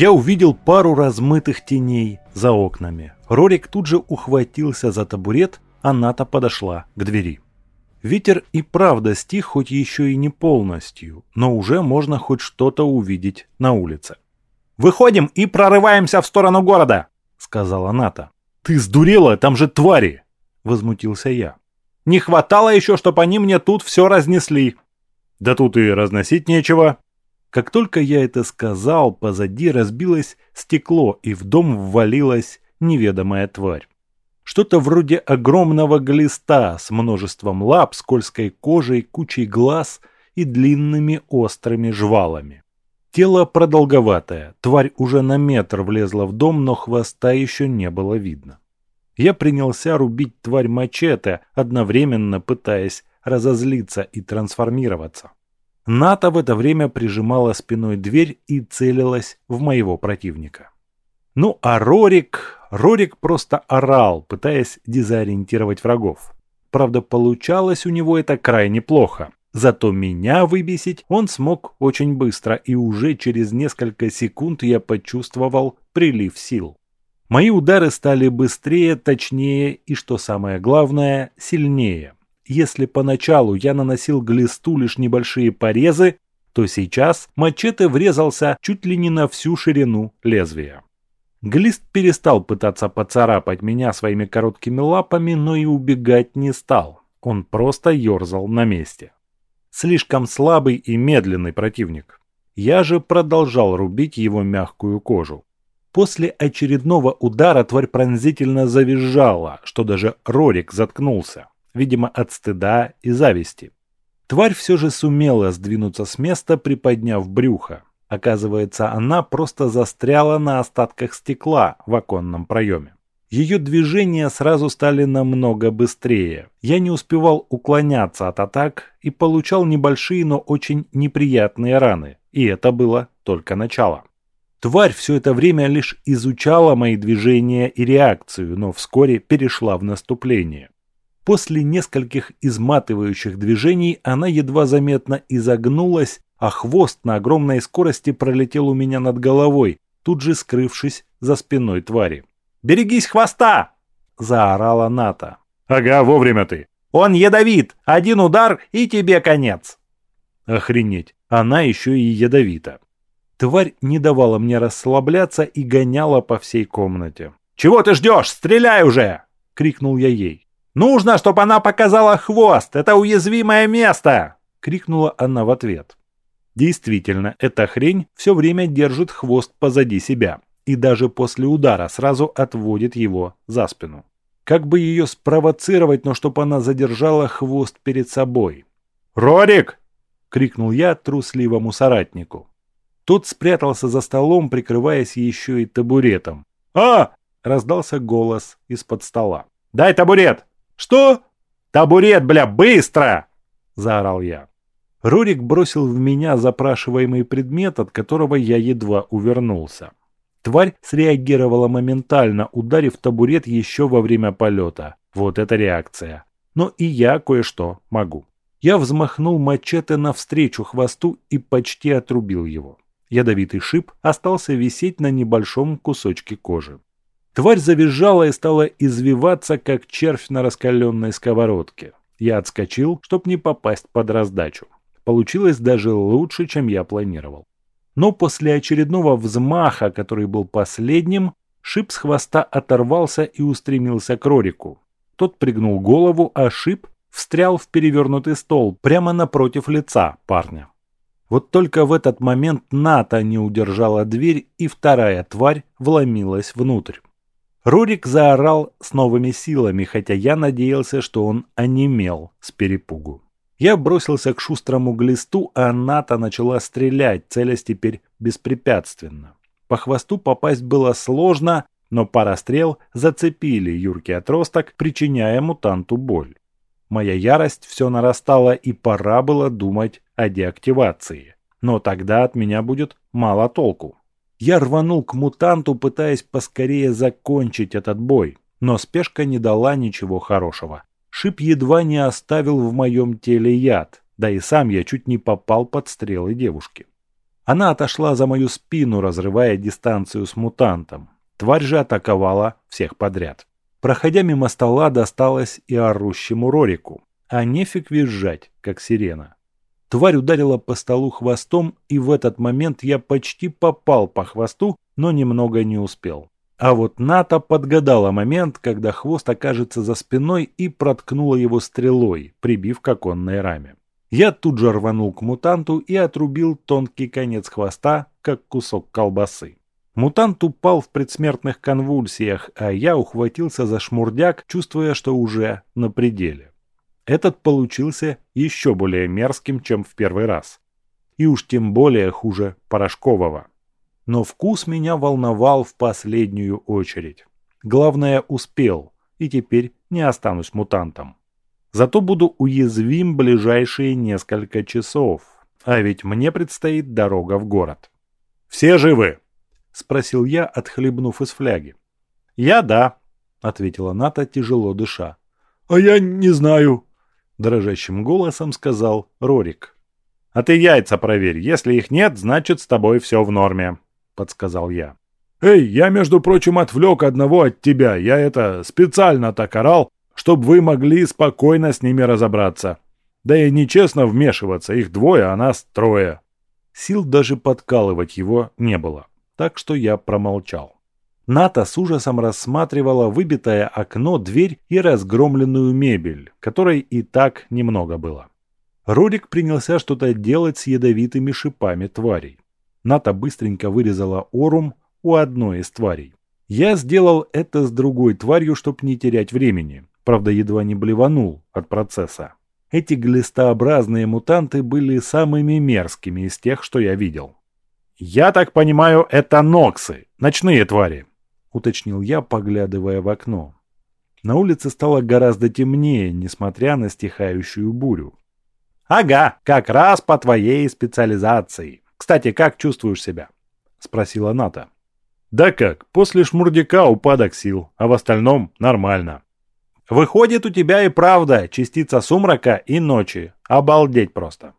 Я увидел пару размытых теней за окнами. Рорик тут же ухватился за табурет, а Ната подошла к двери. Ветер и правда стих, хоть еще и не полностью, но уже можно хоть что-то увидеть на улице. «Выходим и прорываемся в сторону города!» — сказала Ната. «Ты сдурела, там же твари!» — возмутился я. «Не хватало еще, чтобы они мне тут все разнесли!» «Да тут и разносить нечего!» Как только я это сказал, позади разбилось стекло, и в дом ввалилась неведомая тварь. Что-то вроде огромного глиста с множеством лап, скользкой кожей, кучей глаз и длинными острыми жвалами. Тело продолговатое, тварь уже на метр влезла в дом, но хвоста еще не было видно. Я принялся рубить тварь мачете, одновременно пытаясь разозлиться и трансформироваться. Ната в это время прижимала спиной дверь и целилась в моего противника. Ну а Рорик... Рорик просто орал, пытаясь дезориентировать врагов. Правда, получалось у него это крайне плохо. Зато меня выбесить он смог очень быстро, и уже через несколько секунд я почувствовал прилив сил. Мои удары стали быстрее, точнее и, что самое главное, сильнее. Если поначалу я наносил глисту лишь небольшие порезы, то сейчас мачете врезался чуть ли не на всю ширину лезвия. Глист перестал пытаться поцарапать меня своими короткими лапами, но и убегать не стал. Он просто ерзал на месте. Слишком слабый и медленный противник. Я же продолжал рубить его мягкую кожу. После очередного удара тварь пронзительно завизжала, что даже Рорик заткнулся видимо от стыда и зависти. Тварь все же сумела сдвинуться с места, приподняв брюхо. Оказывается, она просто застряла на остатках стекла в оконном проеме. Ее движения сразу стали намного быстрее. Я не успевал уклоняться от атак и получал небольшие, но очень неприятные раны. И это было только начало. Тварь все это время лишь изучала мои движения и реакцию, но вскоре перешла в наступление. После нескольких изматывающих движений она едва заметно изогнулась, а хвост на огромной скорости пролетел у меня над головой, тут же скрывшись за спиной твари. «Берегись хвоста!» – заорала Ната. «Ага, вовремя ты!» «Он ядовит! Один удар, и тебе конец!» Охренеть, она еще и ядовита. Тварь не давала мне расслабляться и гоняла по всей комнате. «Чего ты ждешь? Стреляй уже!» – крикнул я ей. «Нужно, чтобы она показала хвост! Это уязвимое место!» — крикнула она в ответ. Действительно, эта хрень все время держит хвост позади себя и даже после удара сразу отводит его за спину. Как бы ее спровоцировать, но чтобы она задержала хвост перед собой? «Рорик!» — крикнул я трусливому соратнику. Тот спрятался за столом, прикрываясь еще и табуретом. «А!» — раздался голос из-под стола. «Дай табурет!» «Что?» «Табурет, бля, быстро!» – заорал я. Рурик бросил в меня запрашиваемый предмет, от которого я едва увернулся. Тварь среагировала моментально, ударив табурет еще во время полета. Вот это реакция. Но и я кое-что могу. Я взмахнул мачете навстречу хвосту и почти отрубил его. Ядовитый шип остался висеть на небольшом кусочке кожи. Тварь завизжала и стала извиваться, как червь на раскаленной сковородке. Я отскочил, чтобы не попасть под раздачу. Получилось даже лучше, чем я планировал. Но после очередного взмаха, который был последним, шип с хвоста оторвался и устремился к Рорику. Тот пригнул голову, а шип встрял в перевернутый стол прямо напротив лица парня. Вот только в этот момент Ната не удержала дверь, и вторая тварь вломилась внутрь. Рурик заорал с новыми силами, хотя я надеялся, что он онемел с перепугу. Я бросился к шустрому глисту, а Ната начала стрелять, целясь теперь беспрепятственно. По хвосту попасть было сложно, но пара стрел зацепили юркий отросток, причиняя мутанту боль. Моя ярость все нарастала и пора было думать о деактивации. Но тогда от меня будет мало толку. Я рванул к мутанту, пытаясь поскорее закончить этот бой, но спешка не дала ничего хорошего. Шип едва не оставил в моем теле яд, да и сам я чуть не попал под стрелы девушки. Она отошла за мою спину, разрывая дистанцию с мутантом. Тварь же атаковала всех подряд. Проходя мимо стола, досталось и орущему Рорику. А нефиг визжать, как сирена. Тварь ударила по столу хвостом, и в этот момент я почти попал по хвосту, но немного не успел. А вот Ната подгадала момент, когда хвост окажется за спиной и проткнула его стрелой, прибив к оконной раме. Я тут же рванул к мутанту и отрубил тонкий конец хвоста, как кусок колбасы. Мутант упал в предсмертных конвульсиях, а я ухватился за шмурдяк, чувствуя, что уже на пределе. Этот получился еще более мерзким, чем в первый раз. И уж тем более хуже порошкового. Но вкус меня волновал в последнюю очередь. Главное, успел, и теперь не останусь мутантом. Зато буду уязвим ближайшие несколько часов, а ведь мне предстоит дорога в город. «Все живы?» – спросил я, отхлебнув из фляги. «Я да», – ответила Ната, тяжело дыша. «А я не знаю», дрожащим голосом сказал Рорик. «А ты яйца проверь. Если их нет, значит, с тобой все в норме», — подсказал я. «Эй, я, между прочим, отвлек одного от тебя. Я это специально так орал, чтобы вы могли спокойно с ними разобраться. Да и нечестно вмешиваться. Их двое, а нас трое». Сил даже подкалывать его не было, так что я промолчал. Ната с ужасом рассматривала выбитое окно, дверь и разгромленную мебель, которой и так немного было. Рорик принялся что-то делать с ядовитыми шипами тварей. Ната быстренько вырезала орум у одной из тварей. Я сделал это с другой тварью, чтобы не терять времени. Правда, едва не блеванул от процесса. Эти глистообразные мутанты были самыми мерзкими из тех, что я видел. «Я так понимаю, это ноксы, ночные твари», — уточнил я, поглядывая в окно. На улице стало гораздо темнее, несмотря на стихающую бурю. «Ага, как раз по твоей специализации. Кстати, как чувствуешь себя?» — спросила Ната. «Да как, после шмурдяка упадок сил, а в остальном нормально». «Выходит, у тебя и правда частица сумрака и ночи. Обалдеть просто».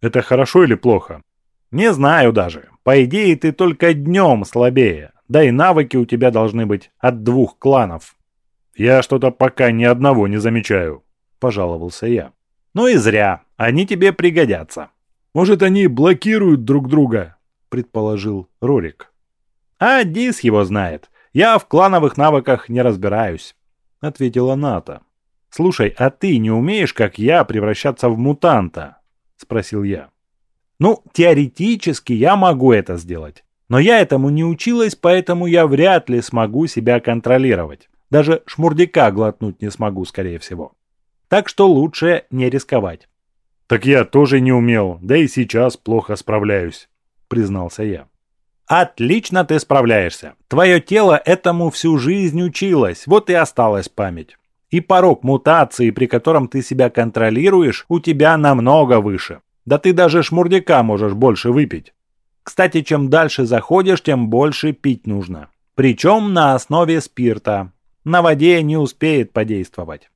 «Это хорошо или плохо?» «Не знаю даже. По идее, ты только днем слабее, да и навыки у тебя должны быть от двух кланов. Я что-то пока ни одного не замечаю, пожаловался я. Ну и зря, они тебе пригодятся. Может, они блокируют друг друга, предположил Рорик. А Дис его знает. Я в клановых навыках не разбираюсь, ответила Ната. Слушай, а ты не умеешь, как я, превращаться в мутанта? спросил я. Ну, теоретически я могу это сделать. Но я этому не училась, поэтому я вряд ли смогу себя контролировать. Даже шмурдяка глотнуть не смогу, скорее всего. Так что лучше не рисковать. «Так я тоже не умел, да и сейчас плохо справляюсь», — признался я. «Отлично ты справляешься. Твое тело этому всю жизнь училось, вот и осталась память. И порог мутации, при котором ты себя контролируешь, у тебя намного выше. Да ты даже шмурдяка можешь больше выпить. Кстати, чем дальше заходишь, тем больше пить нужно. Причем на основе спирта. На воде не успеет подействовать.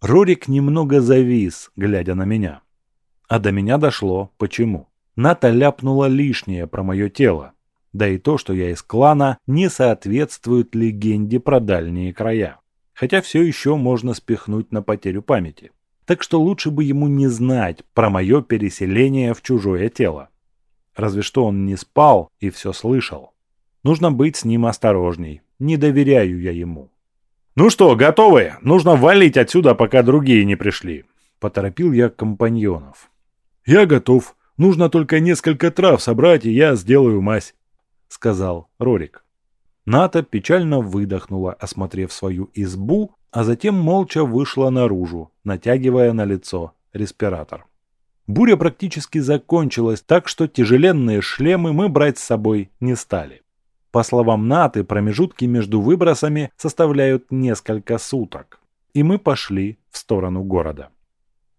Рурик немного завис, глядя на меня. А до меня дошло, почему. Ната ляпнула лишнее про мое тело. Да и то, что я из клана, не соответствует легенде про дальние края. Хотя все еще можно спихнуть на потерю памяти. Так что лучше бы ему не знать про мое переселение в чужое тело. Разве что он не спал и все слышал. Нужно быть с ним осторожней. Не доверяю я ему. «Ну что, готовы? Нужно валить отсюда, пока другие не пришли», — поторопил я компаньонов. «Я готов. Нужно только несколько трав собрать, и я сделаю мазь», — сказал Рорик. Ната печально выдохнула, осмотрев свою избу, а затем молча вышла наружу, натягивая на лицо респиратор. Буря практически закончилась, так что тяжеленные шлемы мы брать с собой не стали. По словам Наты, промежутки между выбросами составляют несколько суток. И мы пошли в сторону города.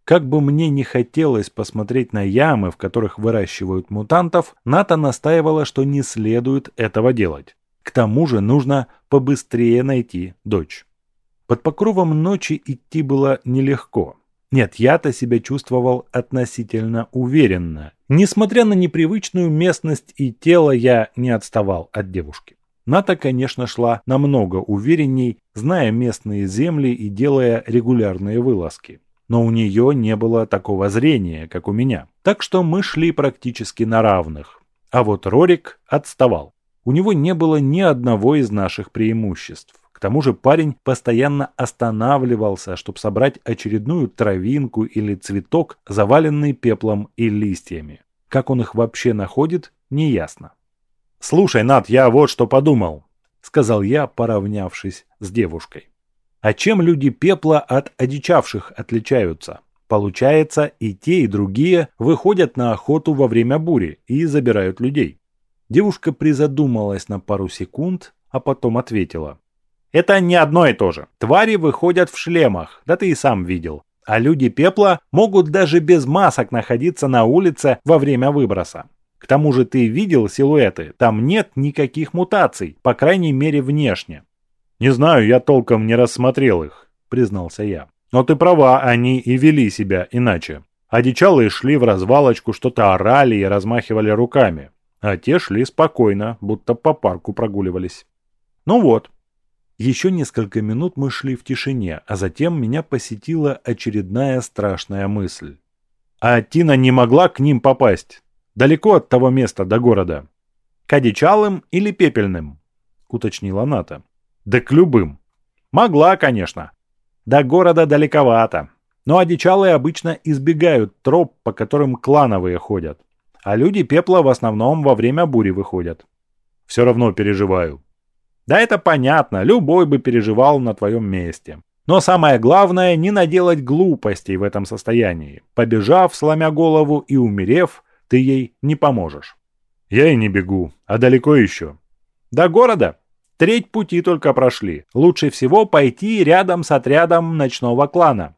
Как бы мне не хотелось посмотреть на ямы, в которых выращивают мутантов, Ната настаивала, что не следует этого делать. К тому же нужно побыстрее найти дочь. Под покровом ночи идти было нелегко. Нет, я-то себя чувствовал относительно уверенно. Несмотря на непривычную местность и тело, я не отставал от девушки. Ната, конечно, шла намного уверенней, зная местные земли и делая регулярные вылазки но у нее не было такого зрения, как у меня. Так что мы шли практически на равных. А вот Рорик отставал. У него не было ни одного из наших преимуществ. К тому же парень постоянно останавливался, чтобы собрать очередную травинку или цветок, заваленный пеплом и листьями. Как он их вообще находит, неясно. «Слушай, Над, я вот что подумал», — сказал я, поравнявшись с девушкой. А чем люди пепла от одичавших отличаются? Получается, и те, и другие выходят на охоту во время бури и забирают людей. Девушка призадумалась на пару секунд, а потом ответила. Это не одно и то же. Твари выходят в шлемах, да ты и сам видел. А люди пепла могут даже без масок находиться на улице во время выброса. К тому же ты видел силуэты, там нет никаких мутаций, по крайней мере внешне. «Не знаю, я толком не рассмотрел их», — признался я. «Но ты права, они и вели себя иначе. Одичалые шли в развалочку, что-то орали и размахивали руками, а те шли спокойно, будто по парку прогуливались. Ну вот. Еще несколько минут мы шли в тишине, а затем меня посетила очередная страшная мысль. А Тина не могла к ним попасть. Далеко от того места до города. К одичалым или пепельным? Уточнила Ната. Да к любым. Могла, конечно. До города далековато. Но одичалые обычно избегают троп, по которым клановые ходят. А люди пепла в основном во время бури выходят. Все равно переживаю. Да это понятно, любой бы переживал на твоем месте. Но самое главное, не наделать глупостей в этом состоянии. Побежав, сломя голову и умерев, ты ей не поможешь. Я и не бегу, а далеко еще. До города? Треть пути только прошли. Лучше всего пойти рядом с отрядом ночного клана.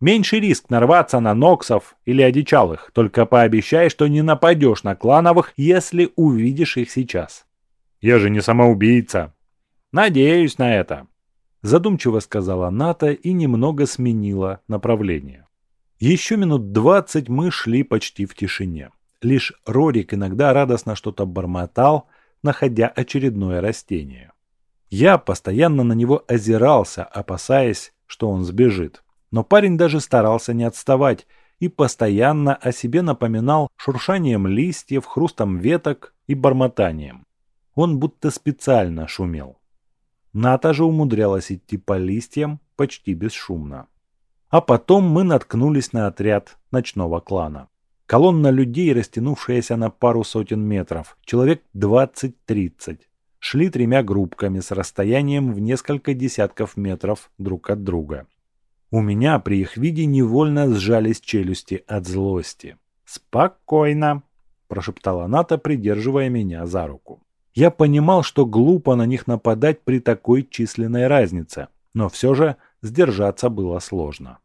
Меньший риск нарваться на ноксов или одичалых, только пообещай, что не нападешь на клановых, если увидишь их сейчас. Я же не самоубийца. Надеюсь на это. Задумчиво сказала Ната и немного сменила направление. Еще минут двадцать мы шли почти в тишине. Лишь Рорик иногда радостно что-то бормотал, находя очередное растение. Я постоянно на него озирался, опасаясь, что он сбежит. Но парень даже старался не отставать и постоянно о себе напоминал шуршанием листьев, хрустом веток и бормотанием. Он будто специально шумел. Ната же умудрялась идти по листьям почти бесшумно. А потом мы наткнулись на отряд ночного клана. Колонна людей, растянувшаяся на пару сотен метров, человек 20-30 шли тремя группками с расстоянием в несколько десятков метров друг от друга. У меня при их виде невольно сжались челюсти от злости. «Спокойно», – прошептала Ната, придерживая меня за руку. Я понимал, что глупо на них нападать при такой численной разнице, но все же сдержаться было сложно.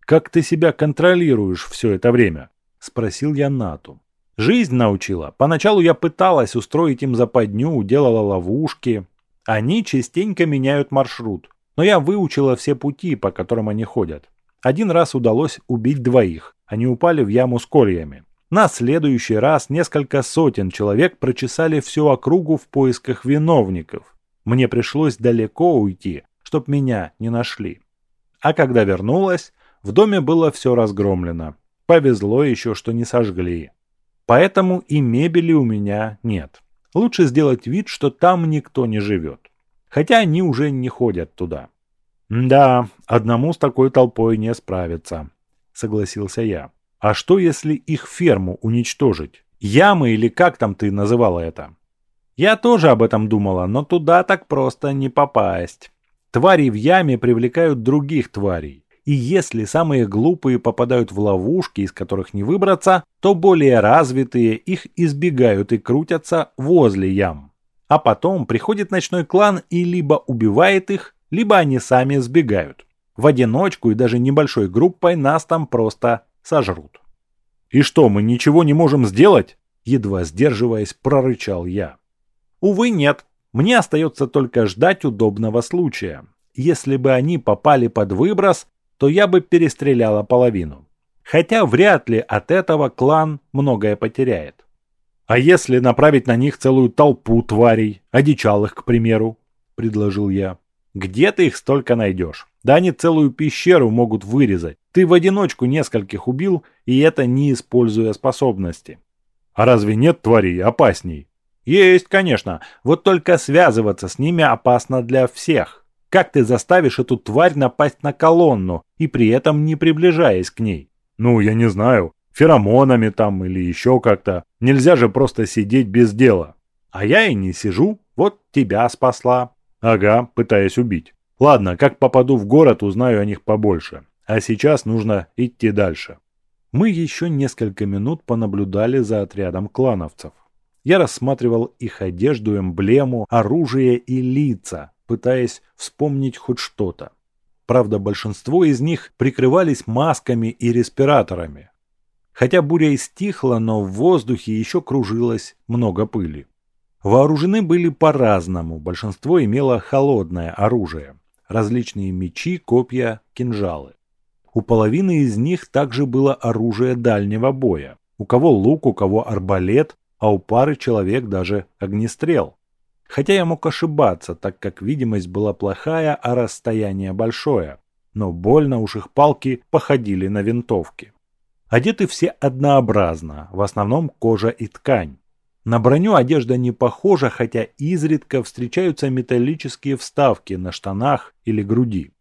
«Как ты себя контролируешь все это время?» – спросил я Нату. Жизнь научила. Поначалу я пыталась устроить им западню, делала ловушки. Они частенько меняют маршрут. Но я выучила все пути, по которым они ходят. Один раз удалось убить двоих. Они упали в яму с кольями. На следующий раз несколько сотен человек прочесали всю округу в поисках виновников. Мне пришлось далеко уйти, чтоб меня не нашли. А когда вернулась, в доме было все разгромлено. Повезло еще, что не сожгли. Поэтому и мебели у меня нет. Лучше сделать вид, что там никто не живет. Хотя они уже не ходят туда. «Да, одному с такой толпой не справиться», — согласился я. «А что, если их ферму уничтожить? Ямы или как там ты называла это?» «Я тоже об этом думала, но туда так просто не попасть. Твари в яме привлекают других тварей. И если самые глупые попадают в ловушки, из которых не выбраться, то более развитые их избегают и крутятся возле ям. А потом приходит ночной клан и либо убивает их, либо они сами сбегают. В одиночку и даже небольшой группой нас там просто сожрут. «И что, мы ничего не можем сделать?» Едва сдерживаясь, прорычал я. «Увы, нет. Мне остается только ждать удобного случая. Если бы они попали под выброс, то я бы перестреляла половину. Хотя вряд ли от этого клан многое потеряет. А если направить на них целую толпу тварей, одичалых, к примеру, предложил я. Где ты их столько найдешь? Да они целую пещеру могут вырезать. Ты в одиночку нескольких убил, и это не используя способности. А разве нет тварей опасней? Есть, конечно. Вот только связываться с ними опасно для всех. Как ты заставишь эту тварь напасть на колонну, и при этом не приближаясь к ней? Ну, я не знаю, феромонами там или еще как-то. Нельзя же просто сидеть без дела. А я и не сижу, вот тебя спасла. Ага, пытаясь убить. Ладно, как попаду в город, узнаю о них побольше. А сейчас нужно идти дальше. Мы еще несколько минут понаблюдали за отрядом клановцев. Я рассматривал их одежду, эмблему, оружие и лица, пытаясь вспомнить хоть что-то. Правда, большинство из них прикрывались масками и респираторами. Хотя буря и стихла, но в воздухе еще кружилось много пыли. Вооружены были по-разному, большинство имело холодное оружие. Различные мечи, копья, кинжалы. У половины из них также было оружие дальнего боя. У кого лук, у кого арбалет, а у пары человек даже огнестрел. Хотя я мог ошибаться, так как видимость была плохая, а расстояние большое. Но больно уж их палки походили на винтовки. Одеты все однообразно, в основном кожа и ткань. На броню одежда не похожа, хотя изредка встречаются металлические вставки на штанах или груди.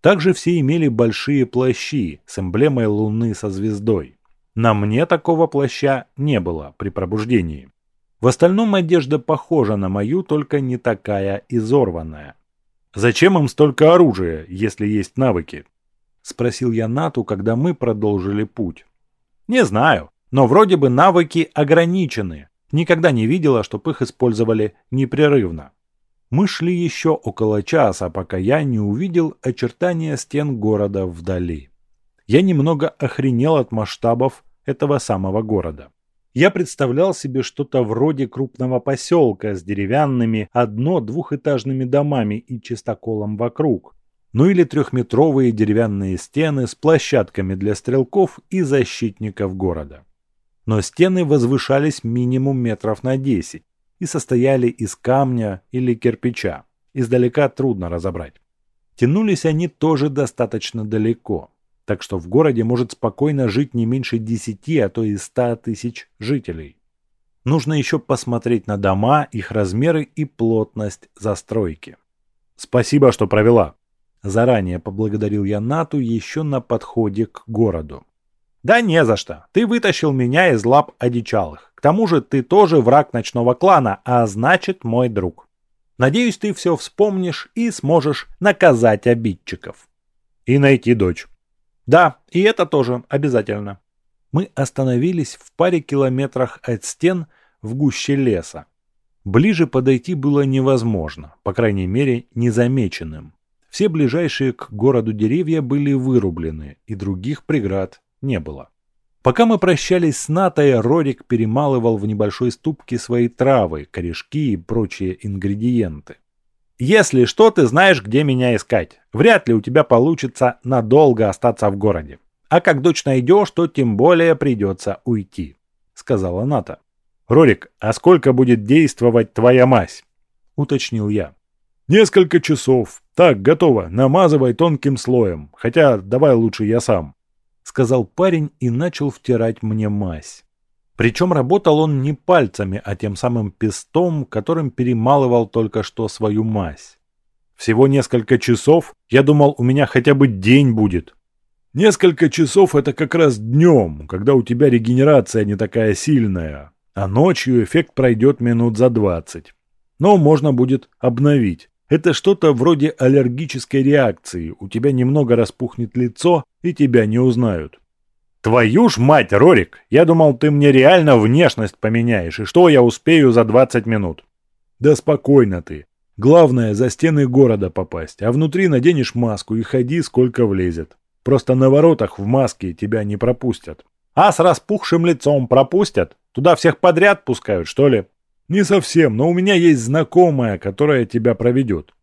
Также все имели большие плащи с эмблемой луны со звездой. На мне такого плаща не было при пробуждении. В остальном одежда похожа на мою, только не такая изорванная. «Зачем им столько оружия, если есть навыки?» – спросил я Нату, когда мы продолжили путь. «Не знаю, но вроде бы навыки ограничены. Никогда не видела, чтобы их использовали непрерывно». Мы шли еще около часа, пока я не увидел очертания стен города вдали. Я немного охренел от масштабов этого самого города. Я представлял себе что-то вроде крупного поселка с деревянными одно-двухэтажными домами и чистоколом вокруг. Ну или трехметровые деревянные стены с площадками для стрелков и защитников города. Но стены возвышались минимум метров на 10 и состояли из камня или кирпича. Издалека трудно разобрать. Тянулись они тоже достаточно далеко так что в городе может спокойно жить не меньше 10, а то и 100 тысяч жителей. Нужно еще посмотреть на дома, их размеры и плотность застройки. Спасибо, что провела. Заранее поблагодарил я Нату еще на подходе к городу. Да не за что. Ты вытащил меня из лап одичалых. К тому же ты тоже враг ночного клана, а значит мой друг. Надеюсь, ты все вспомнишь и сможешь наказать обидчиков. И найти дочь. Да, и это тоже обязательно. Мы остановились в паре километрах от стен в гуще леса. Ближе подойти было невозможно, по крайней мере, незамеченным. Все ближайшие к городу деревья были вырублены, и других преград не было. Пока мы прощались с Натой, Рорик перемалывал в небольшой ступке свои травы, корешки и прочие ингредиенты. Если что, ты знаешь, где меня искать. Вряд ли у тебя получится надолго остаться в городе. А как дочь найдешь, то тем более придется уйти», — сказала Ната. «Рорик, а сколько будет действовать твоя мазь?» — уточнил я. «Несколько часов. Так, готово. Намазывай тонким слоем. Хотя давай лучше я сам», — сказал парень и начал втирать мне мазь. Причем работал он не пальцами, а тем самым пестом, которым перемалывал только что свою мазь. Всего несколько часов? Я думал, у меня хотя бы день будет. Несколько часов это как раз днем, когда у тебя регенерация не такая сильная, а ночью эффект пройдет минут за 20. Но можно будет обновить. Это что-то вроде аллергической реакции. У тебя немного распухнет лицо, и тебя не узнают. «Твою ж мать, Рорик! Я думал, ты мне реально внешность поменяешь, и что я успею за 20 минут?» «Да спокойно ты. Главное, за стены города попасть, а внутри наденешь маску и ходи, сколько влезет. Просто на воротах в маске тебя не пропустят. А с распухшим лицом пропустят? Туда всех подряд пускают, что ли? Не совсем, но у меня есть знакомая, которая тебя проведет.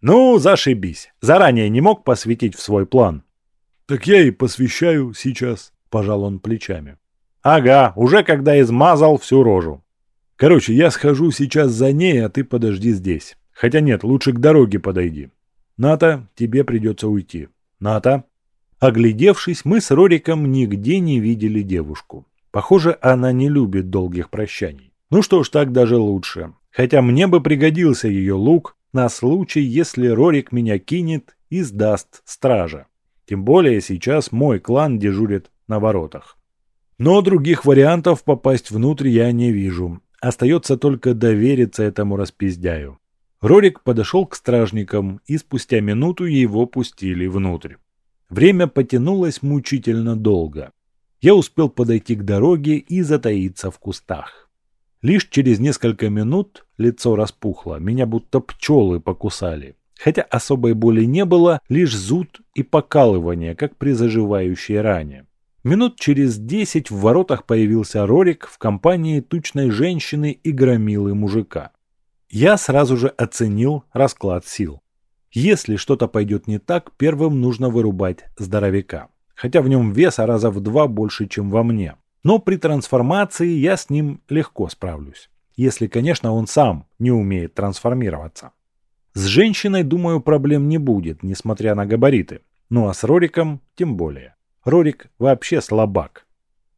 Ну, зашибись. Заранее не мог посвятить в свой план. Так я и посвящаю сейчас, пожал он плечами. Ага, уже когда измазал всю рожу. Короче, я схожу сейчас за ней, а ты подожди здесь. Хотя нет, лучше к дороге подойди. Ната, тебе придется уйти. Ната. Оглядевшись, мы с Рориком нигде не видели девушку. Похоже, она не любит долгих прощаний. Ну что ж, так даже лучше. Хотя мне бы пригодился ее лук на случай, если Рорик меня кинет и сдаст стража. Тем более сейчас мой клан дежурит на воротах. Но других вариантов попасть внутрь я не вижу. Остается только довериться этому распиздяю. Рорик подошел к стражникам, и спустя минуту его пустили внутрь. Время потянулось мучительно долго. Я успел подойти к дороге и затаиться в кустах. Лишь через несколько минут лицо распухло, меня будто пчелы покусали. Хотя особой боли не было, лишь зуд и покалывание, как при заживающей ране. Минут через десять в воротах появился Рорик в компании тучной женщины и громилы мужика. Я сразу же оценил расклад сил. Если что-то пойдет не так, первым нужно вырубать здоровяка. Хотя в нем веса раза в два больше, чем во мне. Но при трансформации я с ним легко справлюсь. Если, конечно, он сам не умеет трансформироваться. С женщиной, думаю, проблем не будет, несмотря на габариты. Ну а с Рориком тем более. Рорик вообще слабак.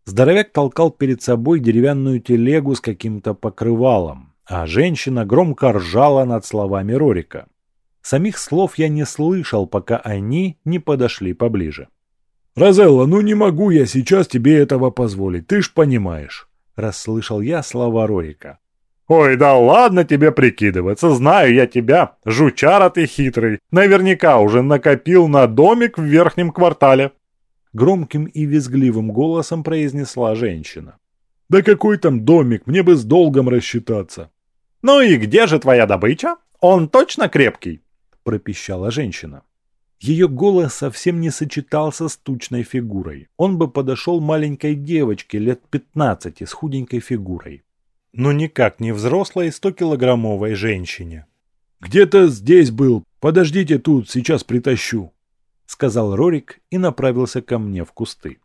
Здоровяк толкал перед собой деревянную телегу с каким-то покрывалом, а женщина громко ржала над словами Рорика. Самих слов я не слышал, пока они не подошли поближе. «Розелла, ну не могу я сейчас тебе этого позволить, ты ж понимаешь», – расслышал я слова Рорика. «Ой, да ладно тебе прикидываться, знаю я тебя, жучара ты хитрый, наверняка уже накопил на домик в верхнем квартале», – громким и визгливым голосом произнесла женщина. «Да какой там домик, мне бы с долгом рассчитаться». «Ну и где же твоя добыча? Он точно крепкий?» – пропищала женщина. Ее голос совсем не сочетался с тучной фигурой. Он бы подошел маленькой девочке лет 15 с худенькой фигурой. Но никак не взрослой 100-килограммовой женщине. «Где-то здесь был. Подождите тут, сейчас притащу», – сказал Рорик и направился ко мне в кусты.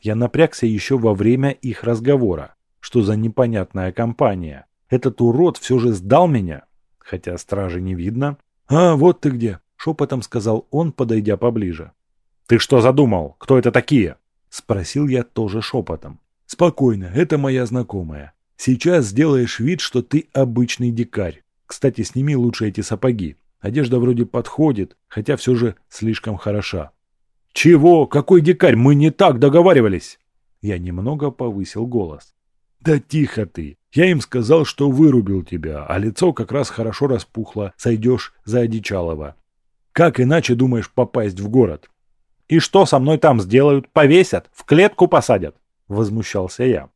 Я напрягся еще во время их разговора. Что за непонятная компания? Этот урод все же сдал меня, хотя стражи не видно. «А, вот ты где!» – шепотом сказал он, подойдя поближе. «Ты что задумал? Кто это такие?» – спросил я тоже шепотом. «Спокойно, это моя знакомая. Сейчас сделаешь вид, что ты обычный дикарь. Кстати, сними лучше эти сапоги. Одежда вроде подходит, хотя все же слишком хороша». «Чего? Какой дикарь? Мы не так договаривались!» Я немного повысил голос. «Да тихо ты! Я им сказал, что вырубил тебя, а лицо как раз хорошо распухло, сойдешь за одичалого. Как иначе думаешь попасть в город?» «И что со мной там сделают? Повесят? В клетку посадят?» – возмущался я.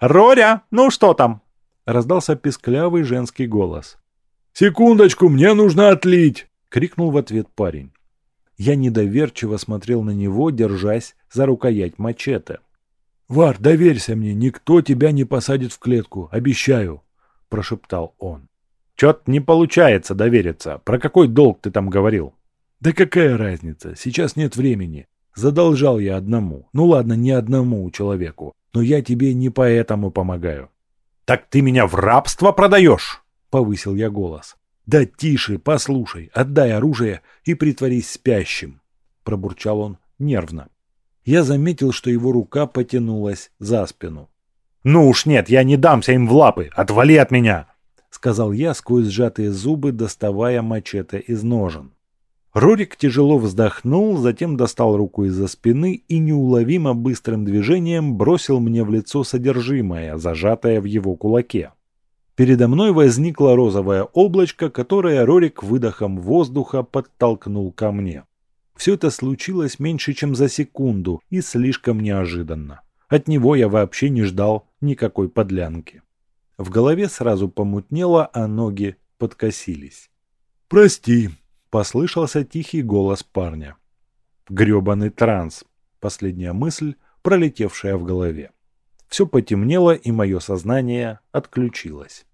«Роря, ну что там?» – раздался песклявый женский голос. «Секундочку, мне нужно отлить!» – крикнул в ответ парень. Я недоверчиво смотрел на него, держась за рукоять мачете. «Вар, доверься мне, никто тебя не посадит в клетку, обещаю», – прошептал он. «Чё-то не получается довериться. Про какой долг ты там говорил?» «Да какая разница, сейчас нет времени. Задолжал я одному. Ну ладно, не одному человеку, но я тебе не поэтому помогаю». «Так ты меня в рабство продаешь?» – повысил я голос. «Да тише, послушай, отдай оружие и притворись спящим», – пробурчал он нервно я заметил, что его рука потянулась за спину. «Ну уж нет, я не дамся им в лапы! Отвали от меня!» Сказал я сквозь сжатые зубы, доставая мачете из ножен. Рорик тяжело вздохнул, затем достал руку из-за спины и неуловимо быстрым движением бросил мне в лицо содержимое, зажатое в его кулаке. Передо мной возникло розовое облачко, которое Рорик выдохом воздуха подтолкнул ко мне. Все это случилось меньше, чем за секунду и слишком неожиданно. От него я вообще не ждал никакой подлянки. В голове сразу помутнело, а ноги подкосились. «Прости», – послышался тихий голос парня. Гребаный транс. Последняя мысль, пролетевшая в голове. Все потемнело, и мое сознание отключилось.